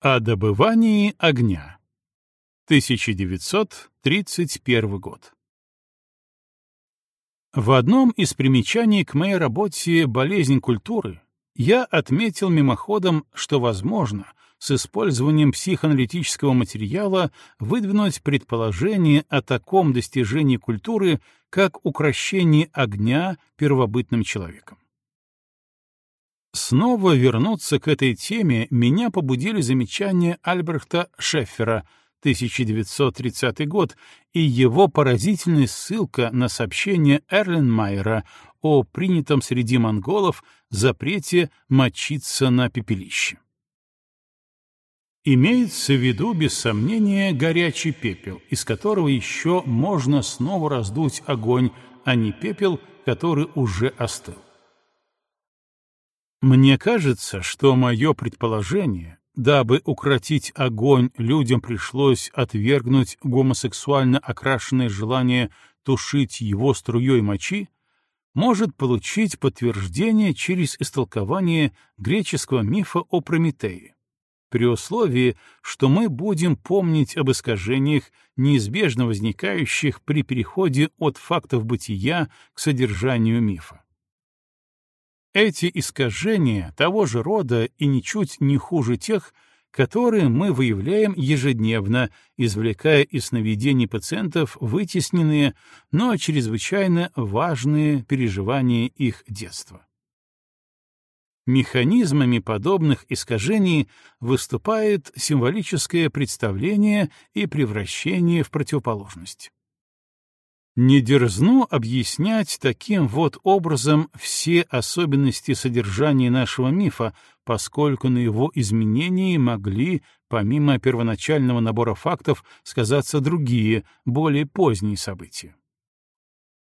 О добывании огня. 1931 год. В одном из примечаний к моей работе «Болезнь культуры» я отметил мимоходом, что возможно с использованием психоаналитического материала выдвинуть предположение о таком достижении культуры, как укращение огня первобытным человеком. Снова вернуться к этой теме меня побудили замечания Альбрехта Шеффера, 1930 год, и его поразительная ссылка на сообщение Эрленмайера о принятом среди монголов запрете мочиться на пепелище. Имеется в виду, без сомнения, горячий пепел, из которого еще можно снова раздуть огонь, а не пепел, который уже остыл. Мне кажется, что мое предположение, дабы укротить огонь, людям пришлось отвергнуть гомосексуально окрашенное желание тушить его струей мочи, может получить подтверждение через истолкование греческого мифа о Прометее, при условии, что мы будем помнить об искажениях, неизбежно возникающих при переходе от фактов бытия к содержанию мифа. Эти искажения того же рода и ничуть не хуже тех, которые мы выявляем ежедневно, извлекая из сновидений пациентов вытесненные, но чрезвычайно важные переживания их детства. Механизмами подобных искажений выступает символическое представление и превращение в противоположность. Не дерзну объяснять таким вот образом все особенности содержания нашего мифа, поскольку на его изменении могли, помимо первоначального набора фактов, сказаться другие, более поздние события.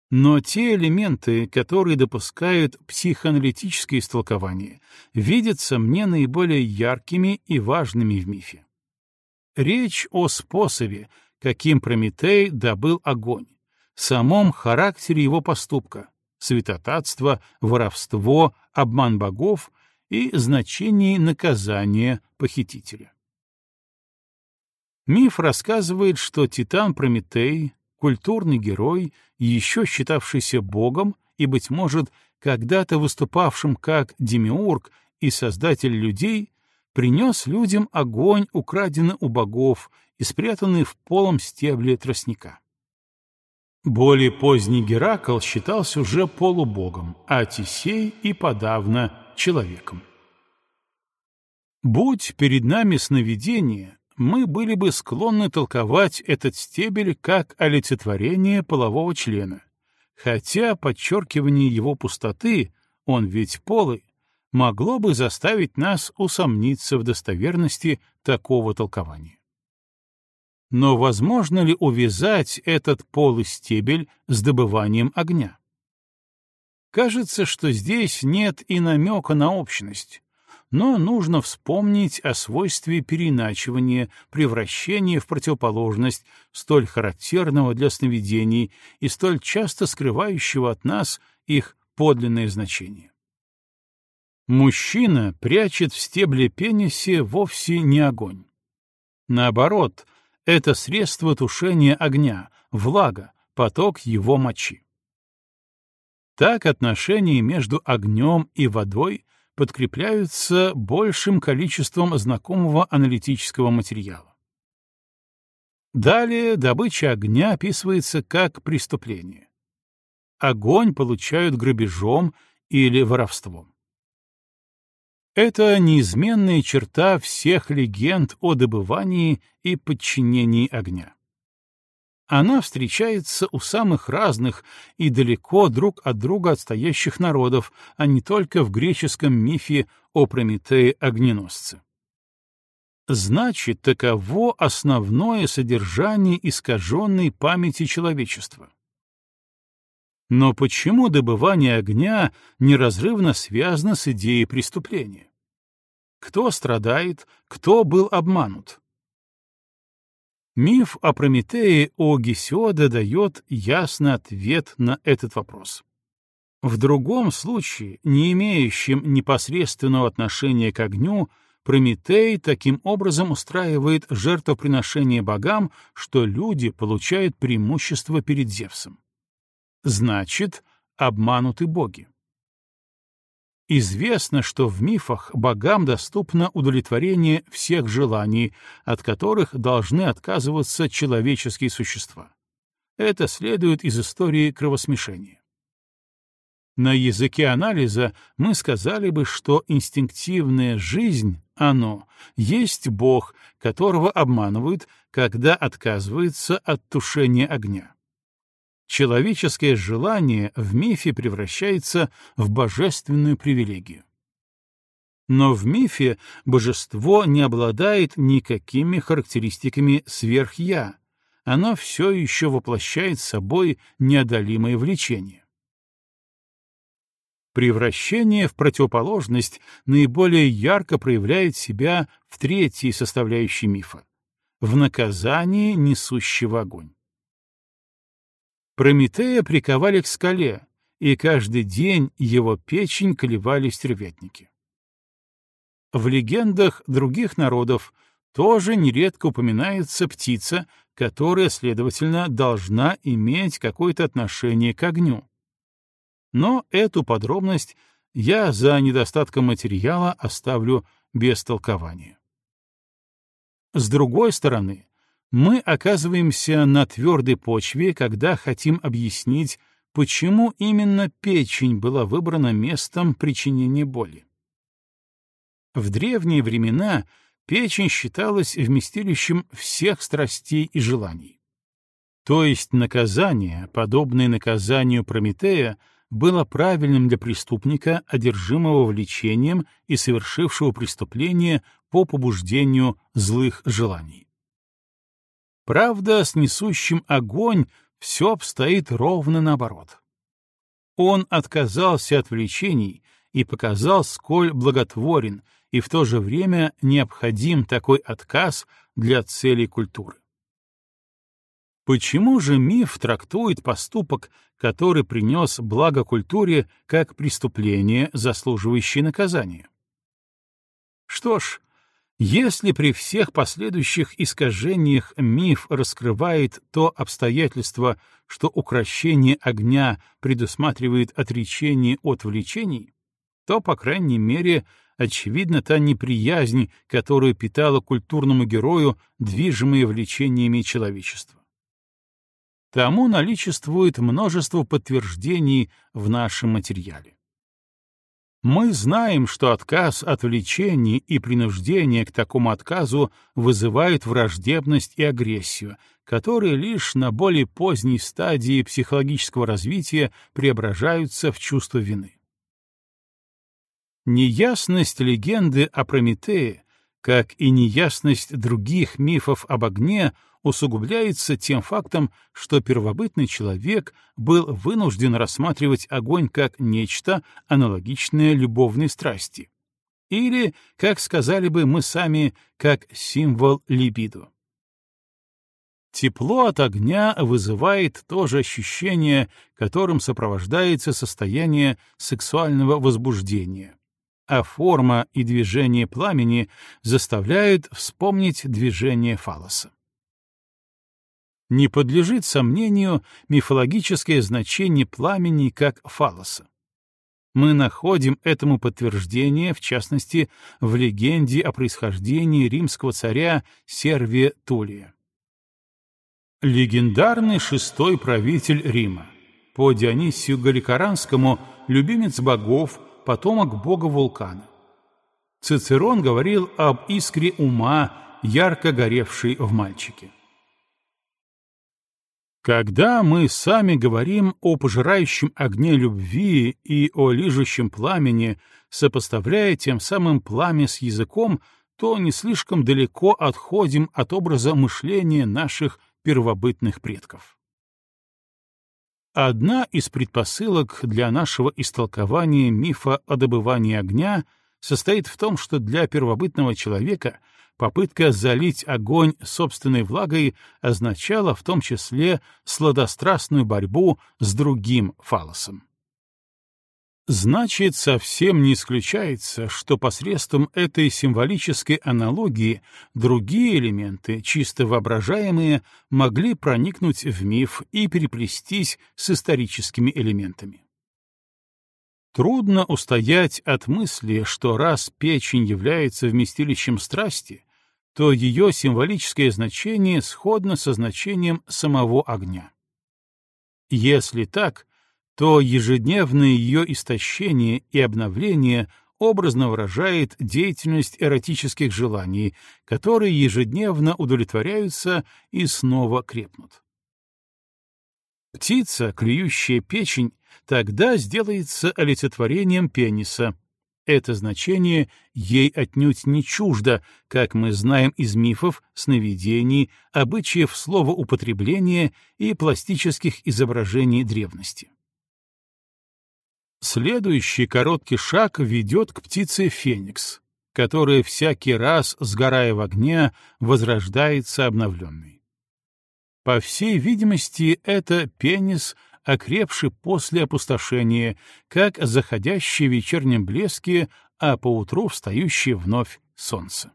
Но те элементы, которые допускают психоаналитическое истолкование, видятся мне наиболее яркими и важными в мифе. Речь о способе, каким Прометей добыл огонь, самом характере его поступка — святотатство, воровство, обман богов и значении наказания похитителя. Миф рассказывает, что Титан Прометей, культурный герой, еще считавшийся богом и, быть может, когда-то выступавшим как демиург и создатель людей, принес людям огонь, украденный у богов и спрятанный в полом стебле тростника. Более поздний Геракл считался уже полубогом, а Тисей и подавно человеком. Будь перед нами сновидение, мы были бы склонны толковать этот стебель как олицетворение полового члена, хотя подчеркивание его пустоты, он ведь полый, могло бы заставить нас усомниться в достоверности такого толкования. Но возможно ли увязать этот полый стебель с добыванием огня? Кажется, что здесь нет и намека на общность, но нужно вспомнить о свойстве переначивания, превращения в противоположность, столь характерного для сновидений и столь часто скрывающего от нас их подлинное значение. Мужчина прячет в стебле пенисе вовсе не огонь. Наоборот — это средство тушения огня, влага, поток его мочи. Так отношения между огнем и водой подкрепляются большим количеством знакомого аналитического материала. Далее добыча огня описывается как преступление. Огонь получают грабежом или воровством. Это неизменная черта всех легенд о добывании и подчинении огня. Она встречается у самых разных и далеко друг от друга отстоящих народов, а не только в греческом мифе о Прометее-огненосце. Значит, таково основное содержание искаженной памяти человечества. Но почему добывание огня неразрывно связано с идеей преступления? Кто страдает, кто был обманут? Миф о Прометее о Гесиоде дает ясный ответ на этот вопрос. В другом случае, не имеющем непосредственного отношения к огню, Прометей таким образом устраивает жертвоприношение богам, что люди получают преимущество перед Зевсом. Значит, обмануты боги. Известно, что в мифах богам доступно удовлетворение всех желаний, от которых должны отказываться человеческие существа. Это следует из истории кровосмешения. На языке анализа мы сказали бы, что инстинктивная жизнь, оно, есть Бог, которого обманывают, когда отказывается от тушения огня человеческое желание в мифе превращается в божественную привилегию. Но в мифе божество не обладает никакими характеристиками сверх-я, оно все еще воплощает собой неодолимое влечение. Превращение в противоположность наиболее ярко проявляет себя в третьей составляющей мифа — в наказании несущего огонь. Прометея приковали к скале, и каждый день его печень колебали стервятники. В легендах других народов тоже нередко упоминается птица, которая, следовательно, должна иметь какое-то отношение к огню. Но эту подробность я за недостатком материала оставлю без толкования. С другой стороны, мы оказываемся на твердой почве, когда хотим объяснить, почему именно печень была выбрана местом причинения боли. В древние времена печень считалась вместилищем всех страстей и желаний. То есть наказание, подобное наказанию Прометея, было правильным для преступника, одержимого влечением и совершившего преступление по побуждению злых желаний. Правда, с несущим огонь все обстоит ровно наоборот. Он отказался от влечений и показал, сколь благотворен и в то же время необходим такой отказ для целей культуры. Почему же миф трактует поступок, который принес благо культуре, как преступление, заслуживающее наказания? Что ж, если при всех последующих искажениях миф раскрывает то обстоятельство, что укращение огня предусматривает отречение от влечений, то, по крайней мере, очевидна та неприязнь, которую питала культурному герою движимые влечениями человечества. Тому наличествует множество подтверждений в нашем материале. Мы знаем, что отказ от влечений и принуждение к такому отказу вызывают враждебность и агрессию, которые лишь на более поздней стадии психологического развития преображаются в чувство вины. Неясность легенды о Прометее, как и неясность других мифов об огне, усугубляется тем фактом, что первобытный человек был вынужден рассматривать огонь как нечто, аналогичное любовной страсти. Или, как сказали бы мы сами, как символ либидо. Тепло от огня вызывает то же ощущение, которым сопровождается состояние сексуального возбуждения, а форма и движение пламени заставляют вспомнить движение фалоса не подлежит сомнению мифологическое значение пламени как фалоса. Мы находим этому подтверждение, в частности, в легенде о происхождении римского царя Сервия Тулия. Легендарный шестой правитель Рима, по Дионисию Галикаранскому любимец богов, потомок бога вулкана. Цицерон говорил об искре ума, ярко горевшей в мальчике. Когда мы сами говорим о пожирающем огне любви и о лижущем пламени, сопоставляя тем самым пламя с языком, то не слишком далеко отходим от образа мышления наших первобытных предков. Одна из предпосылок для нашего истолкования мифа о добывании огня состоит в том, что для первобытного человека — Попытка залить огонь собственной влагой означала в том числе сладострастную борьбу с другим фалосом. Значит, совсем не исключается, что посредством этой символической аналогии другие элементы, чисто воображаемые, могли проникнуть в миф и переплестись с историческими элементами. Трудно устоять от мысли, что раз печень является вместилищем страсти, то ее символическое значение сходно со значением самого огня. Если так, то ежедневное ее истощение и обновление образно выражает деятельность эротических желаний, которые ежедневно удовлетворяются и снова крепнут. Птица, клюющая печень, тогда сделается олицетворением пениса. Это значение ей отнюдь не чуждо, как мы знаем из мифов, сновидений, обычаев словоупотребления и пластических изображений древности. Следующий короткий шаг ведет к птице Феникс, которая всякий раз, сгорая в огне, возрождается обновленной. По всей видимости, это пенис, окрепший после опустошения, как заходящий в вечернем блеске, а поутру встающий вновь солнце.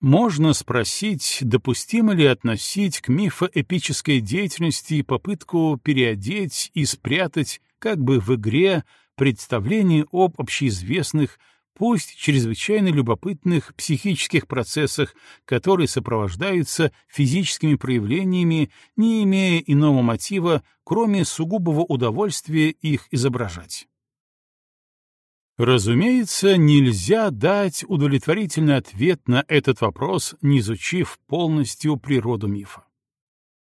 Можно спросить, допустимо ли относить к мифоэпической деятельности попытку переодеть и спрятать как бы в игре представление об общеизвестных, пусть чрезвычайно любопытных психических процессах, которые сопровождаются физическими проявлениями, не имея иного мотива, кроме сугубого удовольствия их изображать. Разумеется, нельзя дать удовлетворительный ответ на этот вопрос, не изучив полностью природу мифа.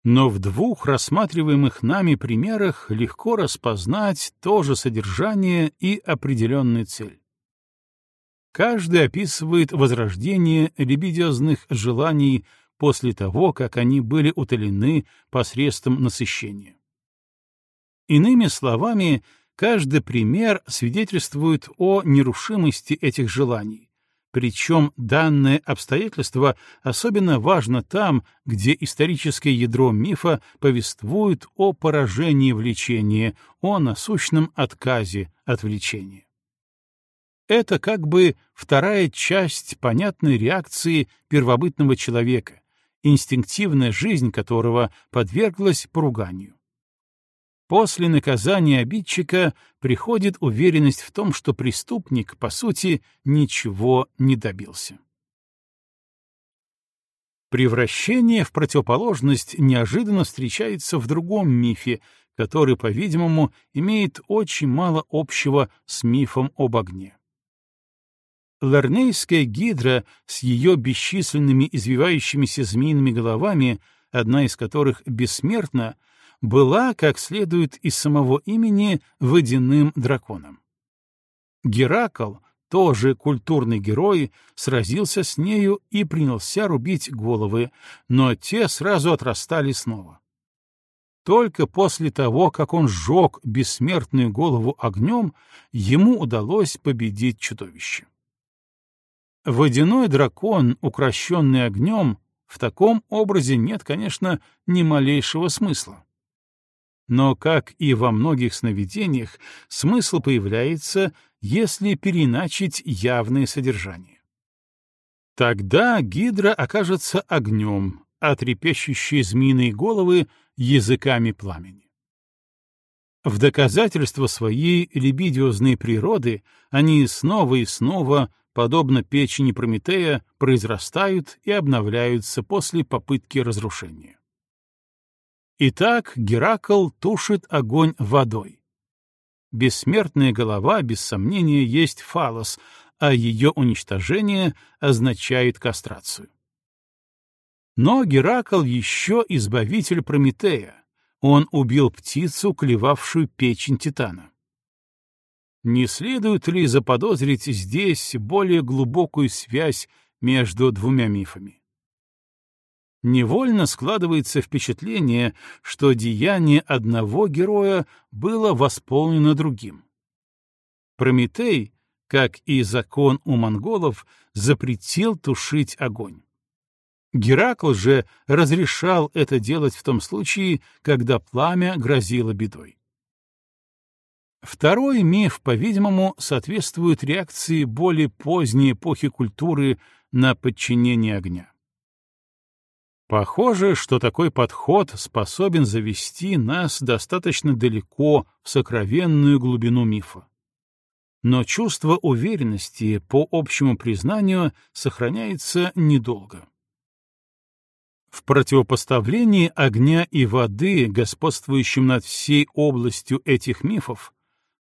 Но в двух рассматриваемых нами примерах легко распознать то же содержание и определенную цель. Каждый описывает возрождение либидиозных желаний после того, как они были утолены посредством насыщения. Иными словами, каждый пример свидетельствует о нерушимости этих желаний, причем данное обстоятельство особенно важно там, где историческое ядро мифа повествует о поражении влечения, о насущном отказе от влечения. Это как бы вторая часть понятной реакции первобытного человека, инстинктивная жизнь которого подверглась поруганию. После наказания обидчика приходит уверенность в том, что преступник, по сути, ничего не добился. Превращение в противоположность неожиданно встречается в другом мифе, который, по-видимому, имеет очень мало общего с мифом об огне. Ларнейская гидра с ее бесчисленными извивающимися змеиными головами, одна из которых бессмертна, была, как следует из самого имени, водяным драконом. Геракл, тоже культурный герой, сразился с нею и принялся рубить головы, но те сразу отрастали снова. Только после того, как он сжег бессмертную голову огнем, ему удалось победить чудовище. Водяной дракон, укращенный огнем, в таком образе нет, конечно, ни малейшего смысла. Но, как и во многих сновидениях, смысл появляется, если переначить явное содержание. Тогда гидра окажется огнем, а трепещущие змеиные головы — языками пламени. В доказательство своей либидиозной природы они снова и снова, подобно печени Прометея, произрастают и обновляются после попытки разрушения. Итак, Геракл тушит огонь водой. Бессмертная голова, без сомнения, есть фалос, а ее уничтожение означает кастрацию. Но Геракл еще избавитель Прометея. Он убил птицу, клевавшую печень Титана. Не следует ли заподозрить здесь более глубокую связь между двумя мифами? невольно складывается впечатление, что деяние одного героя было восполнено другим. Прометей, как и закон у монголов, запретил тушить огонь. Геракл же разрешал это делать в том случае, когда пламя грозило бедой. Второй миф, по-видимому, соответствует реакции более поздней эпохи культуры на подчинение огня. Похоже, что такой подход способен завести нас достаточно далеко в сокровенную глубину мифа. Но чувство уверенности, по общему признанию, сохраняется недолго. В противопоставлении огня и воды, господствующим над всей областью этих мифов,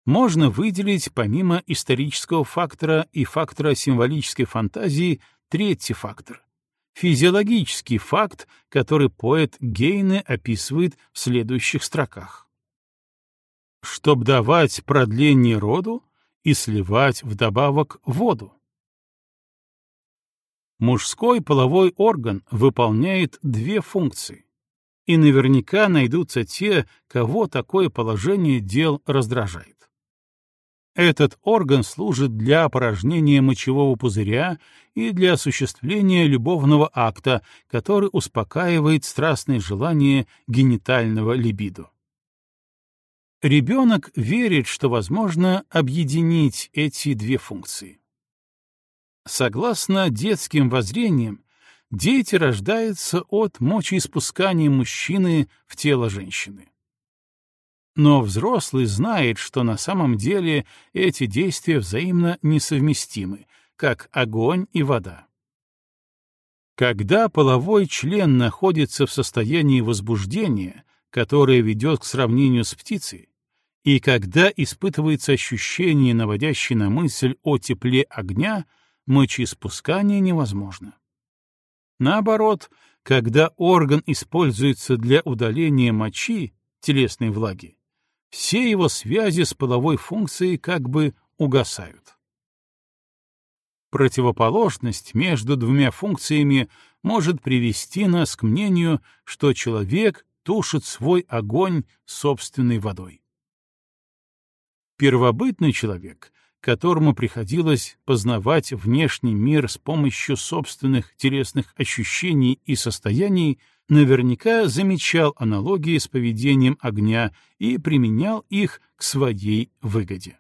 можно выделить помимо исторического фактора и фактора символической фантазии третий фактор — физиологический факт, который поэт Гейне описывает в следующих строках. «Чтоб давать продление роду и сливать вдобавок воду». Мужской половой орган выполняет две функции, и наверняка найдутся те, кого такое положение дел раздражает. Этот орган служит для опорожнения мочевого пузыря и для осуществления любовного акта, который успокаивает страстные желания генитального либидо. Ребенок верит, что возможно объединить эти две функции. Согласно детским воззрениям, дети рождаются от мочеиспускания мужчины в тело женщины. Но взрослый знает, что на самом деле эти действия взаимно несовместимы, как огонь и вода. Когда половой член находится в состоянии возбуждения, которое ведет к сравнению с птицей, и когда испытывается ощущение, наводящее на мысль о тепле огня, мочеиспускание невозможно. Наоборот, когда орган используется для удаления мочи, телесной влаги, все его связи с половой функцией как бы угасают. Противоположность между двумя функциями может привести нас к мнению, что человек тушит свой огонь собственной водой. Первобытный человек, которому приходилось познавать внешний мир с помощью собственных телесных ощущений и состояний, наверняка замечал аналогии с поведением огня и применял их к своей выгоде.